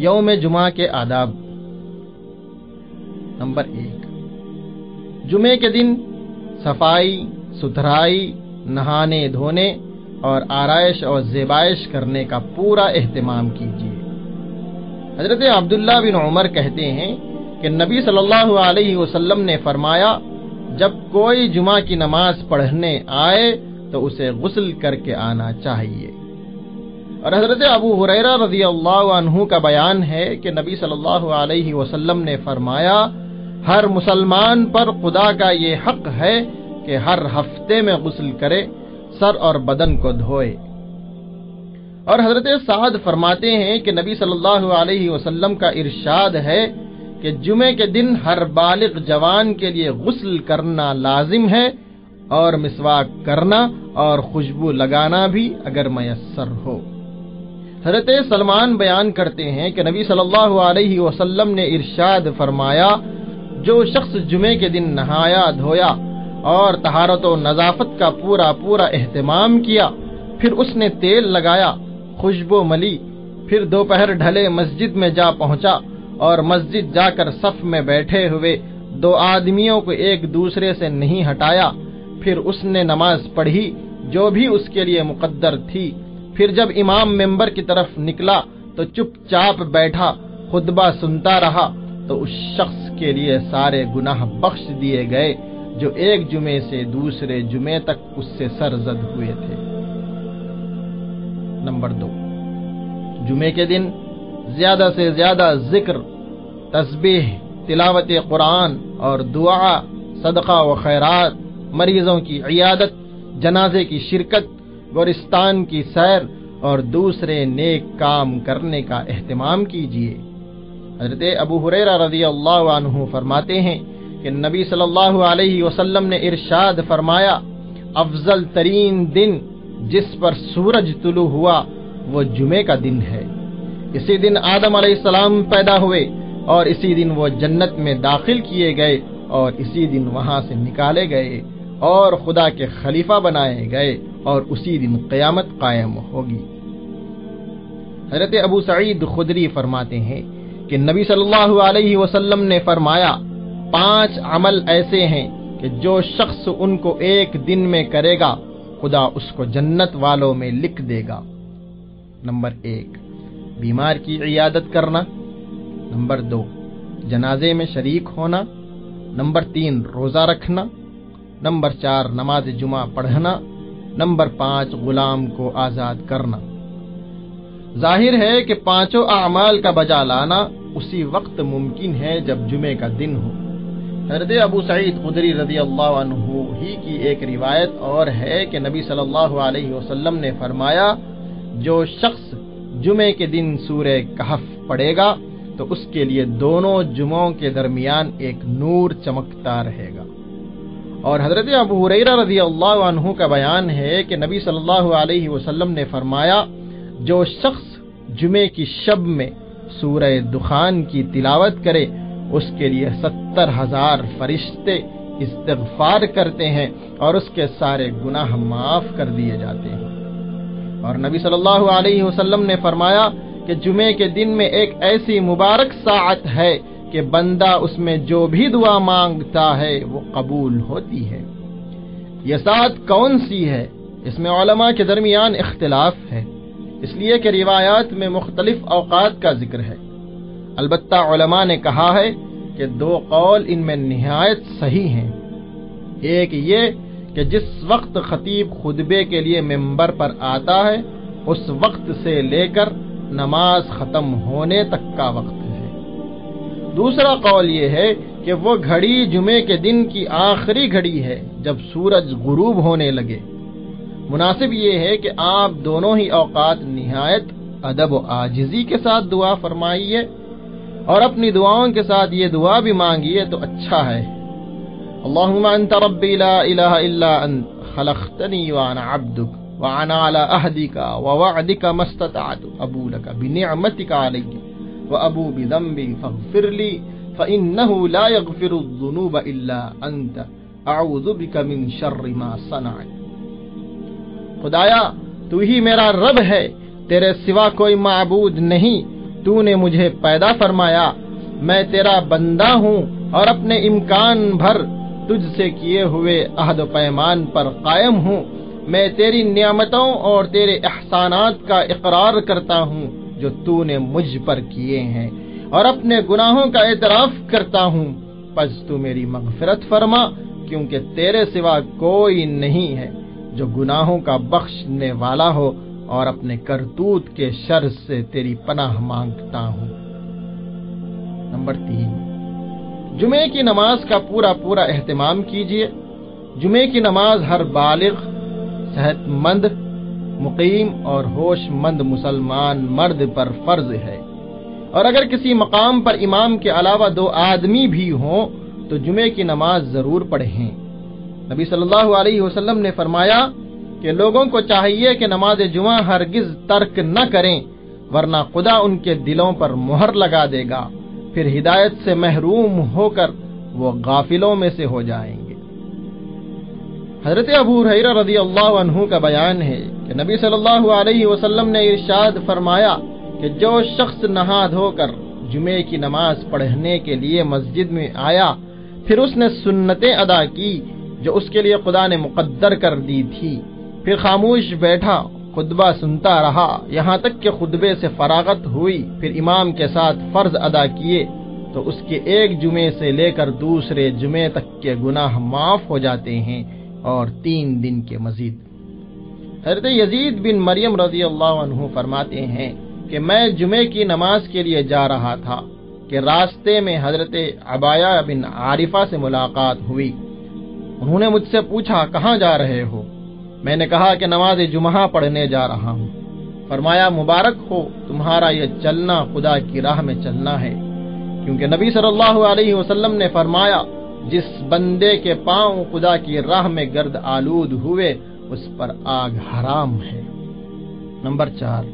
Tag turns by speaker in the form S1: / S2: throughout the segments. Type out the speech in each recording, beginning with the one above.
S1: یوم جمعہ کے آداب۔ نمبر ایک۔ جمعے کے دن صفائی، ستھرائی، نہانے، دھونے اور آرائش اور زیبائش کرنے کا پورا اہتمام کیجیے۔ حضرت عبداللہ بن عمر کہتے ہیں کہ نبی صلی اللہ علیہ وسلم نے فرمایا، جب کوئی جمعہ کی نماز پڑھنے آئے تو اسے غسل کر کے آنا چاہیے۔ اور حضرت ابو حریرہ رضی اللہ عنہ کا بیان ہے کہ نبی صلی اللہ علیہ وسلم نے فرمایا، ہر مسلمان پر خدا کا یہ حق ہے کہ ہر ہفتے میں غسل کرے، سر اور بدن کو دھوئے۔ اور حضرت سعد فرماتے ہیں کہ نبی صلی اللہ علیہ وسلم کا ارشاد ہے کہ جمعے کے دن ہر بالغ جوان کے لیے غسل کرنا لازم ہے اور مسواک کرنا اور خوشبو لگانا بھی اگر میسر ہو۔ حضرت سلمان بیان کرتے ہیں کہ نبی صلی اللہ علیہ وسلم نے ارشاد فرمایا، جو شخص جمعے کے دن نہایا، دھویا اور تہارت و نظافت کا پورا پورا اہتمام کیا، پھر اس نے تیل لگایا، خوشبو ملی، پھر دوپہر ڈھلے مسجد میں جا پہنچا اور مسجد جا کر صف میں بیٹھے ہوئے دو آدمیوں کو ایک دوسرے سے نہیں ہٹایا، پھر اس نے نماز پڑھی، جو بھی اس کے لیے مقدر تھی۔ پھر جب امام ممبر کی طرف نکلا تو چپ چاپ بیٹھا، خطبہ سنتا رہا، تو اس شخص کے لیے سارے گناہ بخش دیے گئے، جو ایک جمعے سے دوسرے جمعے تک اس سے سرزد ہوئے تھے۔ نمبر دو۔ جمعے کے دن زیادہ سے زیادہ ذکر، تسبیح، تلاوت قرآن اور دعا، صدقہ و خیرات، مریضوں کی عیادت، جنازے کی شرکت گورستان کی سیر اور دوسرے نیک کام کرنے کا اہتمام کیجیے حضرت ابو حریرہ رضی اللہ عنہ فرماتے ہیں کہ نبی صلی اللہ علیہ وسلم نے ارشاد فرمایا، افضل ترین دن جس پر سورج طلوع ہوا وہ جمعے کا دن ہے۔ اسی دن آدم علیہ السلام پیدا ہوئے اور اسی دن وہ جنت میں داخل کیے گئے اور اسی دن وہاں سے نکالے گئے۔ اور خدا کے خلیفہ بنائے گئے اور اسی دن قیامت قائم ہوگی۔ حضرت ابو سعید خدری فرماتے ہیں کہ نبی صلی اللہ علیہ وسلم نے فرمایا، پانچ عمل ایسے ہیں کہ جو شخص ان کو ایک دن میں کرے گا، خدا اس کو جنت والوں میں لکھ دے گا۔ نمبر ایک، بیمار کی عیادت کرنا۔ نمبر دو، جنازے میں شریک ہونا۔ نمبر تین، روزہ رکھنا۔ نمبر چار، نماز جمعہ پڑھنا، نمبر پانچ، غلام کو آزاد کرنا۔ ظاہر ہے کہ پانچوں اعمال کا بجا لانا اسی وقت ممکن ہے جب جمعے کا دن ہو۔ حضرت ابو سعید قدری رضی اللہ عنہ ہی کی ایک روایت اور ہے کہ نبی صلی اللہ علیہ وسلم نے فرمایا، جو شخص جمعے کے دن سورہ کہف پڑے گا، تو اس کے لیے دونوں جمعوں کے درمیان ایک نور چمکتا رہے گا۔ اور حضرت ابو حریرہ رضی اللہ عنہ کا بیان ہے کہ نبی صلی اللہ علیہ وسلم نے فرمایا، جو شخص جمعے کی شب میں سورہ دخان کی تلاوت کرے، اس کے لیے ستر ہزار فرشتے استغفار کرتے ہیں اور اس کے سارے گناہ معاف کر دیے جاتے ہیں۔ اور نبی صلی اللہ علیہ وسلم نے فرمایا کہ جمعے کے دن میں ایک ایسی مبارک ساعت ہے کہ بندہ اس میں جو بھی دعا مانگتا ہے وہ قبول ہوتی ہے۔ یہ ساتھ کون سی ہے؟ اس میں علماء کے درمیان اختلاف ہے۔ اس لیے کہ روایات میں مختلف اوقات کا ذکر ہے۔ البتہ علماء نے کہا ہے کہ دو قول ان میں نہایت صحیح ہیں۔ ایک یہ کہ جس وقت خطیب خطبے کے لیے ممبر پر آتا ہے، اس وقت سے لے کر نماز ختم ہونے تک کا وقت۔ دوسرا قول یہ ہے کہ وہ گھڑی جمعے کے دن کی آخری گھڑی ہے جب سورج غروب ہونے لگے۔ مناسب یہ ہے کہ آپ دونوں ہی اوقات نہایت ادب و آجزی کے ساتھ دعا فرمائیے اور اپنی دعاؤں کے ساتھ یہ دعا بھی مانگیے تو اچھا ہے۔ اللهم انت ربي لا اله الا انت خلقتني وانا عبدك وانا على عهدك ووعدك ما استطعت، ابو لك بنعمتك وابو بذنبي فاغفر لي فانه لا يغفر الذنوب الا انت اعوذ بك من شر ما صنعت. خدایا، تو ہی میرا رب ہے، تیرے سوا کوئی معبود نہیں، تو نے مجھے پیدا فرمایا، میں تیرا بندہ ہوں اور اپنے امکان بھر تجھ سے کیے ہوئے عہد و پیمان پر قائم ہوں۔ میں تیری نعمتوں اور تیرے احسانات کا اقرار کرتا ہوں۔ جو تو نے مجھ پر کیے ہیں اور اپنے گناہوں کا اعتراف کرتا ہوں۔ پس تو میری مغفرت فرما، کیونکہ تیرے سوا کوئی نہیں ہے جو گناہوں کا بخشنے والا ہو اور اپنے کرتوت کے شر سے تیری پناہ مانگتا ہوں۔ نمبر تین، جمعے کی نماز کا پورا پورا اہتمام کیجیے۔ جمعے کی نماز ہر بالغ، صحت مند مقیم اور ہوش مند مسلمان مرد پر فرض ہے۔ اور اگر کسی مقام پر امام کے علاوہ دو آدمی بھی ہوں، تو جمعے کی نماز ضرور پڑھیں۔ نبی صلی اللہ علیہ وسلم نے فرمایا کہ لوگوں کو چاہیے کہ نماز جمعہ ہرگز ترک نہ کریں، ورنہ خدا ان کے دلوں پر مہر لگا دے گا۔ پھر ہدایت سے محروم ہو کر وہ غافلوں میں سے ہو جائیں گے۔ حضرت ابو رضی اللہ عنہ کا بیان ہے کہ نبی صلی اللہ علیہ وسلم نے ارشاد فرمایا کہ جو شخص نہا دھو کر جمعے کی نماز پڑھنے کے لیے مسجد میں آیا، پھر اس نے سنتیں ادا کی جو اس کے لیے خدا نے مقدر کر دی تھی۔ پھر خاموش بیٹھا، خطبہ سنتا رہا۔ یہاں تک کہ خطبے سے فراغت ہوئی، پھر امام کے ساتھ فرض ادا کیے۔ تو اس کے ایک جمعے سے لے کر دوسرے جمعے تک کے گناہ معاف ہو جاتے ہیں اور تین دن کے مزید۔ حضرت یزید بن مریم رضی اللہ عنہ فرماتے ہیں کہ میں جمعے کی نماز کے لیے جا رہا تھا کہ راستے میں حضرت عبایا بن عارفہ سے ملاقات ہوئی۔ انہوں نے مجھ سے پوچھا، کہاں جا رہے ہو؟ میں نے کہا کہ نماز جمعہ پڑھنے جا رہا ہوں۔ فرمایا، مبارک ہو، تمہارا یہ چلنا خدا کی راہ میں چلنا ہے۔ کیونکہ نبی صلی اللہ علیہ وسلم نے فرمایا، جس بندے کے پاؤں خدا کی راہ میں گرد آلود ہوئے اس پر آگ حرام ہے۔ نمبر چار،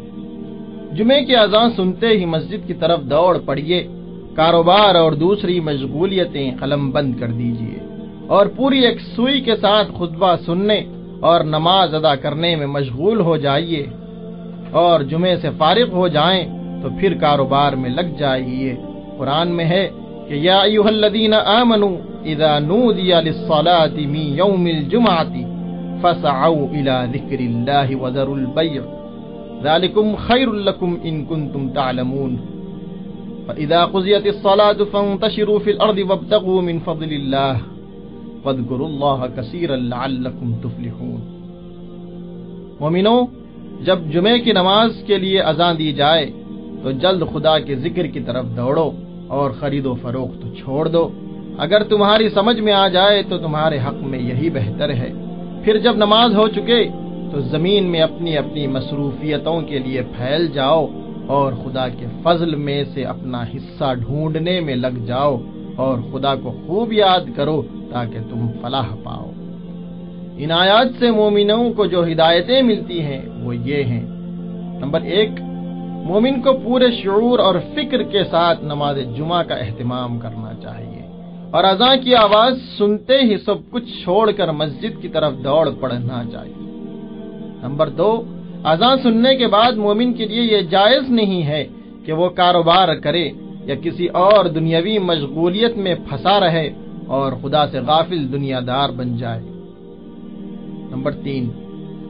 S1: جمعے کی اذان سنتے ہی مسجد کی طرف دوڑ پڑیے، کاروبار اور دوسری مشغولیتیں قلم بند کر دیجیے اور پوری ایک سوئی کے ساتھ خطبہ سننے اور نماز ادا کرنے میں مشغول ہو جائیے اور جمعے سے فارغ ہو جائیں تو پھر کاروبار میں لگ جائیے۔ قرآن میں ہے کہ یا ایوہ الذین آمنوا اذا نودی للصلاة من یوم الجمعة فسعوا الى ذکر اللہ وذروا البیع ذالکم خیر لکم ان کنتم تعلمون. فإذا قضيت الصلاة فانتشروا في الأرض وابتغوا من فضل الله. واذكروا الله كثيرا لعلكم تفلحون. مومنو، جب جمعے کی نماز کے لیے اذان دی جائے، تو جلد خدا کے ذکر کی طرف دوڑو اور خرید و فروخت چھوڑ دو۔ اگر تمہاری سمجھ میں آ جائے تو تمہارے حق میں یہی بہتر ہے۔ پھر جب نماز ہو چکے تو زمین میں اپنی اپنی مصروفیتوں کے لیے پھیل جاؤ اور خدا کے فضل میں سے اپنا حصہ ڈھونڈنے میں لگ جاؤ اور خدا کو خوب یاد کرو تاکہ تم فلاح پاؤ۔ ان آیات سے مومنوں کو جو ہدایتیں ملتی ہیں وہ یہ ہیں۔ نمبر ایک، مومن کو پورے شعور اور فکر کے ساتھ نماز جمعہ کا اہتمام کرنا چاہیے۔ اور ازاں کی آواز سنتے ہی سب کچھ چھوڑ کر مسجد کی طرف دوڑ پڑنا چاہیے نمبر دو اذان سننے کے بعد مومن کے لیے یہ جائز نہیں ہے کہ وہ کاروبار کرے یا کسی اور دنیاوی مشغولیت میں پھنسا رہے اور خدا سے غافل دنیا دار بن جائے۔ نمبر تین،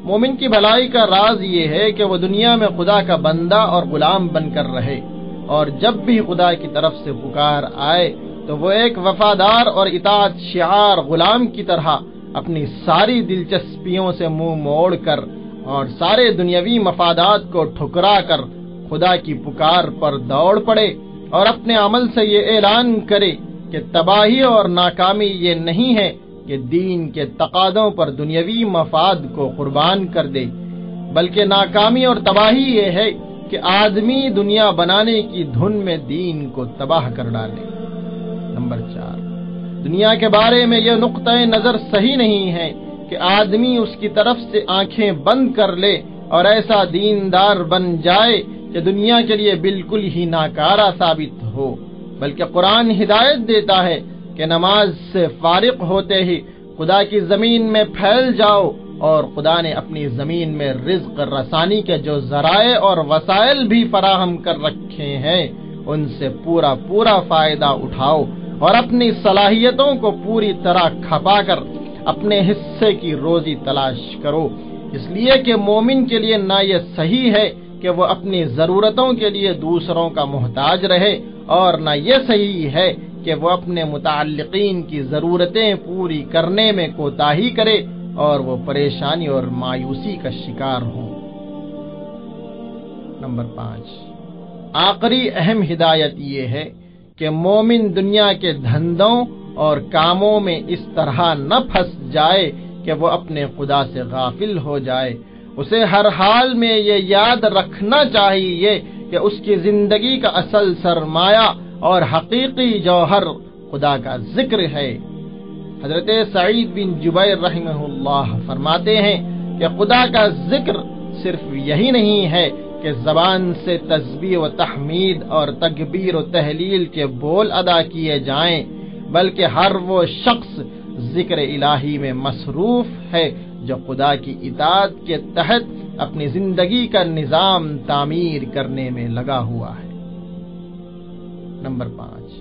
S1: مومن کی بھلائی کا راز یہ ہے کہ وہ دنیا میں خدا کا بندہ اور غلام بن کر رہے اور جب بھی خدا کی طرف سے پکار آئے تو وہ ایک وفادار اور اطاعت شعار غلام کی طرح اپنی ساری دلچسپیوں سے منہ مو موڑ کر اور سارے دنیاوی مفادات کو ٹھکرا کر خدا کی پکار پر دوڑ پڑے اور اپنے عمل سے یہ اعلان کرے کہ تباہی اور ناکامی یہ نہیں ہے کہ دین کے تقادوں پر دنیاوی مفاد کو قربان کر دے، بلکہ ناکامی اور تباہی یہ ہے کہ آدمی دنیا بنانے کی دھن میں دین کو تباہ کر ڈالے۔ نمبر چار۔ دنیا کے بارے میں یہ نقطۂ نظر صحیح نہیں ہے کہ آدمی اس کی طرف سے آنکھیں بند کر لے اور ایسا دیندار بن جائے کہ دنیا کے لیے بالکل ہی ناکارہ ثابت ہو، بلکہ قرآن ہدایت دیتا ہے کہ نماز سے فارغ ہوتے ہی خدا کی زمین میں پھیل جاؤ اور خدا نے اپنی زمین میں رزق رسانی کے جو ذرائع اور وسائل بھی فراہم کر رکھے ہیں، ان سے پورا پورا فائدہ اٹھاؤ۔ اور اپنی صلاحیتوں کو پوری طرح کھپا کر اپنے حصے کی روزی تلاش کرو۔ اس لیے کہ مومن کے لیے نہ یہ صحیح ہے کہ وہ اپنی ضرورتوں کے لیے دوسروں کا محتاج رہے اور نہ یہ صحیح ہے کہ وہ اپنے متعلقین کی ضرورتیں پوری کرنے میں کوتاہی کرے اور وہ پریشانی اور مایوسی کا شکار ہوں۔ نمبر پانچ، آخری اہم ہدایت یہ ہے کہ مومن دنیا کے دھندوں اور کاموں میں اس طرح نہ پھنس جائے کہ وہ اپنے خدا سے غافل ہو جائے۔ اسے ہر حال میں یہ یاد رکھنا چاہیے کہ اس کی زندگی کا اصل سرمایہ اور حقیقی جوہر خدا کا ذکر ہے۔ حضرت سعید بن جبیر رحمہ اللہ فرماتے ہیں کہ خدا کا ذکر صرف یہی نہیں ہے کہ زبان سے تسبیح و تحمید اور تکبیر و تحلیل کے بول ادا کیے جائیں، بلکہ ہر وہ شخص ذکر الہی میں مصروف ہے جو خدا کی اطاعت کے تحت اپنی زندگی کا نظام تعمیر کرنے میں لگا ہوا ہے۔ نمبر پانچ۔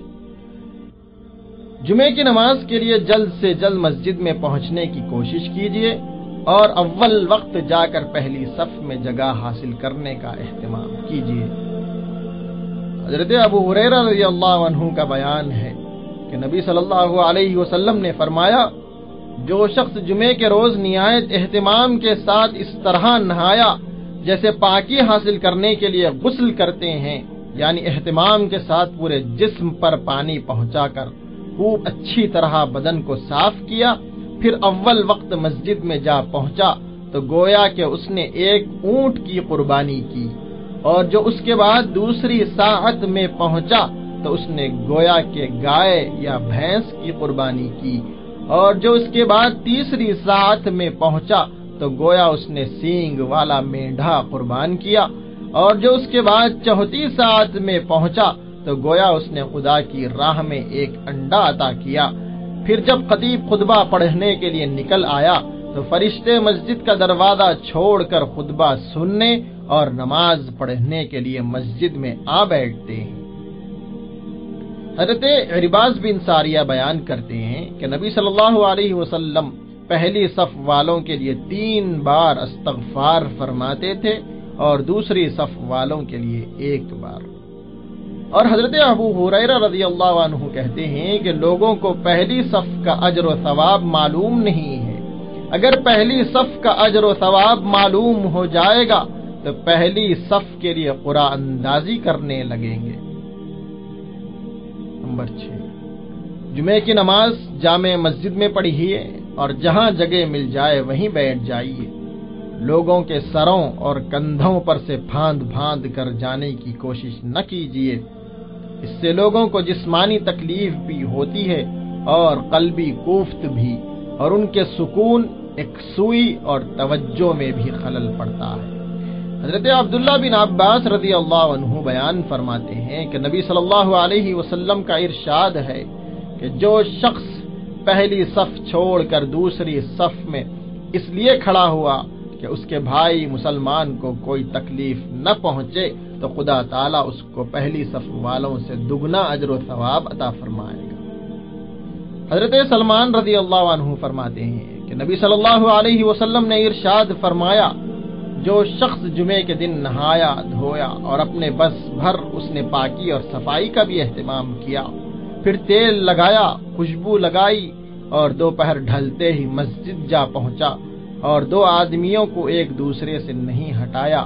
S1: جمعے کی نماز کے لیے جلد سے جلد مسجد میں پہنچنے کی کوشش کیجیے اور اول وقت جا کر پہلی صف میں جگہ حاصل کرنے کا اہتمام کیجیے حضرت ابو رضی اللہ عنہ کا بیان ہے کہ نبی صلی اللہ علیہ وسلم نے فرمایا، جو شخص جمعے کے روز نہایت اہتمام کے ساتھ اس طرح نہایا، جیسے پاکی حاصل کرنے کے لیے غسل کرتے ہیں یعنی اہتمام کے ساتھ پورے جسم پر پانی پہنچا کر خوب اچھی طرح بدن کو صاف کیا پھر اول وقت مسجد میں جا پہنچا تو گویا کہ اس نے ایک اونٹ کی قربانی کی اور جو اس کے بعد دوسری ساعت میں پہنچا تو اس نے گویا کے گائے یا بھینس کی قربانی کی اور جو اس کے بعد تیسری ساعت میں پہنچا تو گویا اس نے سینگ والا مینڈا قربان کیا اور جو اس کے بعد چوتھی ساعت میں پہنچا تو گویا اس نے خدا کی راہ میں ایک انڈا عطا کیا پھر جب خطیب خطبہ پڑھنے کے لیے نکل آیا تو فرشتے مسجد کا دروازہ چھوڑ کر خطبہ سننے اور نماز پڑھنے کے لیے مسجد میں آ بیٹھتے ہیں۔ حضرت عرباز بن ساریہ بیان کرتے ہیں کہ نبی صلی اللہ علیہ وسلم پہلی صف والوں کے لیے تین بار استغفار فرماتے تھے اور دوسری صف والوں کے لیے ایک بار۔ اور حضرت ابو حریر رضی اللہ عنہ کہتے ہیں کہ لوگوں کو پہلی صف کا اجر و ثواب معلوم نہیں ہے۔ اگر پہلی صف کا اجر و ثواب معلوم ہو جائے گا، تو پہلی صف کے لیے قرآن اندازی کرنے لگیں گے۔ نمبر چھ۔ جمعے کی نماز جامع مسجد میں پڑھیے اور جہاں جگہ مل جائے وہیں بیٹھ جائیے۔ لوگوں کے سروں اور کندھوں پر سے پھاند پھاند کر جانے کی کوشش نہ کیجیے۔ اس سے لوگوں کو جسمانی تکلیف بھی ہوتی ہے اور قلبی کوفت بھی، اور ان کے سکون ایک سوئی اور توجہ میں بھی خلل پڑتا ہے۔ حضرت عبداللہ بن عباس رضی اللہ عنہ بیان فرماتے ہیں کہ نبی صلی اللہ علیہ وسلم کا ارشاد ہے کہ جو شخص پہلی صف چھوڑ کر دوسری صف میں اس لیے کھڑا ہوا کہ اس کے بھائی مسلمان کو کوئی تکلیف نہ پہنچے تو خدا تعالیٰ اس کو پہلی صف والوں سے دگنا اجر و ثواب عطا فرمائے گا۔ حضرت سلمان رضی اللہ عنہ فرماتے ہیں کہ نبی صلی اللہ علیہ وسلم نے ارشاد فرمایا، جو شخص جمعے کے دن نہایا، دھویا اور اپنے بس بھر اس نے پاکی اور صفائی کا بھی اہتمام کیا، پھر تیل لگایا، خوشبو لگائی اور دوپہر ڈھلتے ہی مسجد جا پہنچا اور دو آدمیوں کو ایک دوسرے سے نہیں ہٹایا۔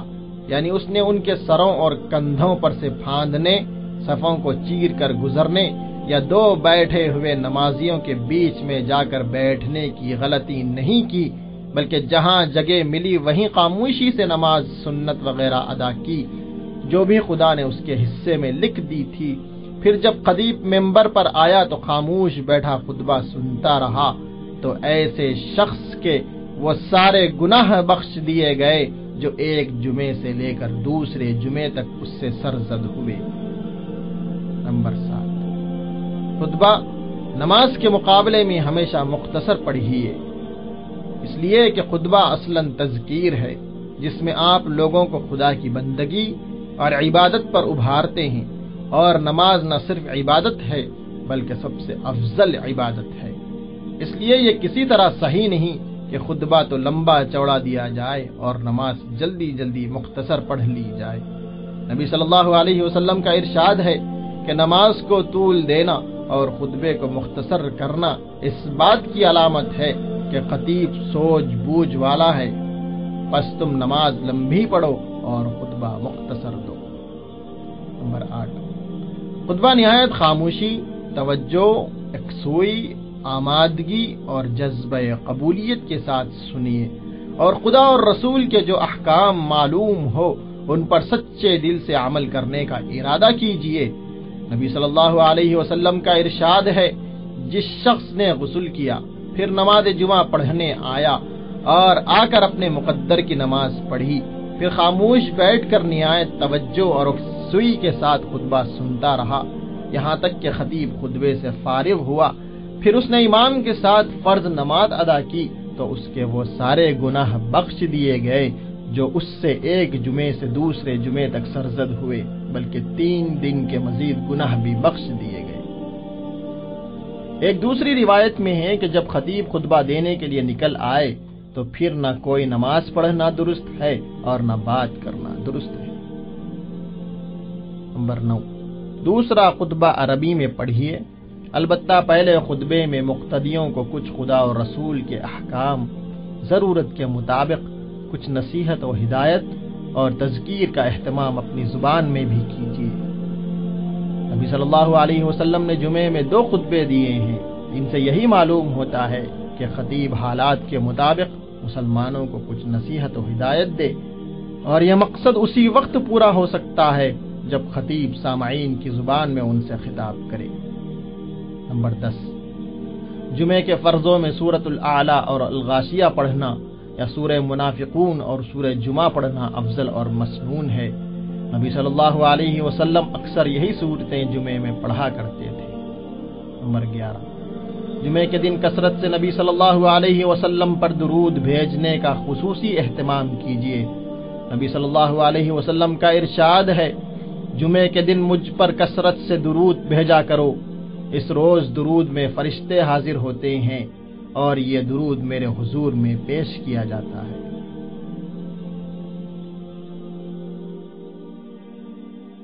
S1: یعنی اس نے ان کے سروں اور کندھوں پر سے پھاندنے، صفوں کو چیر کر گزرنے یا دو بیٹھے ہوئے نمازیوں کے بیچ میں جا کر بیٹھنے کی غلطی نہیں کی، بلکہ جہاں جگہ ملی وہیں خاموشی سے نماز سنت وغیرہ ادا کی۔ جو بھی خدا نے اس کے حصے میں لکھ دی تھی۔ پھر جب قدیب ممبر پر آیا تو خاموش بیٹھا خطبہ سنتا رہا۔ تو ایسے شخص کے وہ سارے گناہ بخش دیے گئے۔ جو ایک جمعے سے لے کر دوسرے جمعے تک اس سے سرزد ہوئے۔ نمبر سات۔ خطبہ نماز کے مقابلے میں ہمیشہ مختصر پڑھیے اس لیے کہ خطبہ اصلا تذکیر ہے، جس میں آپ لوگوں کو خدا کی بندگی اور عبادت پر ابھارتے ہیں۔ اور نماز نہ صرف عبادت ہے، بلکہ سب سے افضل عبادت ہے۔ اس لیے یہ کسی طرح صحیح نہیں کہ خطبہ تو لمبا چوڑا دیا جائے اور نماز جلدی جلدی مختصر پڑھ لی جائے۔ نبی صلی اللہ علیہ وسلم کا ارشاد ہے کہ نماز کو طول دینا اور خطبے کو مختصر کرنا اس بات کی علامت ہے کہ خطیب سوچ بوجھ والا ہے۔ پس تم نماز لمبی پڑھو اور خطبہ مختصر دو۔ نمبر آٹھ۔ خطبہ نہایت خاموشی، توجہ، اکسوئی آمادگی اور جذبہ قبولیت کے ساتھ سنیے۔ اور خدا اور رسول کے جو احکام معلوم ہو، ان پر سچے دل سے عمل کرنے کا ارادہ کیجیے نبی صلی اللہ علیہ وسلم کا ارشاد ہے، جس شخص نے غسل کیا، پھر نماز جمعہ پڑھنے آیا اور آ کر اپنے مقدر کی نماز پڑھی۔ پھر خاموش بیٹھ کر نہایت توجہ اور سوئی کے ساتھ خطبہ سنتا رہا۔ یہاں تک کہ خطیب خطبے سے فارغ ہوا۔ پھر اس نے امام کے ساتھ فرض نماز ادا کی تو اس کے وہ سارے گناہ بخش دیے گئے جو اس سے ایک جمعے سے دوسرے جمعے تک سرزد ہوئے، بلکہ تین دن کے مزید گناہ بھی بخش دیے گئے۔ ایک دوسری روایت میں ہے کہ جب خطیب خطبہ دینے کے لیے نکل آئے تو پھر نہ کوئی نماز پڑھنا درست ہے اور نہ بات کرنا درست ہے۔ نمبر نو، دوسرا خطبہ عربی میں پڑھیے۔ البتہ پہلے خطبے میں مقتدیوں کو کچھ خدا و رسول کے احکام، ضرورت کے مطابق کچھ نصیحت و ہدایت اور تذکیر کا اہتمام اپنی زبان میں بھی کیجیے۔ نبی صلی اللہ علیہ وسلم نے جمعے میں دو خطبے دیے ہیں۔ ان سے یہی معلوم ہوتا ہے کہ خطیب حالات کے مطابق مسلمانوں کو کچھ نصیحت و ہدایت دے اور یہ مقصد اسی وقت پورا ہو سکتا ہے جب خطیب سامعین کی زبان میں ان سے خطاب کرے۔ نمبر دس۔ جمعے کے فرضوں میں سورت العلیٰ اور الغاشیہ پڑھنا یا سورہ منافقون اور سورہ جمعہ پڑھنا افضل اور مسنون ہے۔ نبی صلی اللہ علیہ وسلم اکثر یہی صورتیں جمعے میں پڑھا کرتے تھے۔ نمبر گیارہ۔ جمعے کے دن کثرت سے نبی صلی اللہ علیہ وسلم پر درود بھیجنے کا خصوصی اہتمام کیجیے نبی صلی اللہ علیہ وسلم کا ارشاد ہے، جمعے کے دن مجھ پر کثرت سے درود بھیجا کرو۔ اس روز درود میں فرشتے حاضر ہوتے ہیں اور یہ درود میرے حضور میں پیش کیا جاتا ہے۔